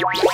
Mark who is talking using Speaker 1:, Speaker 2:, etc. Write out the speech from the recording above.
Speaker 1: you.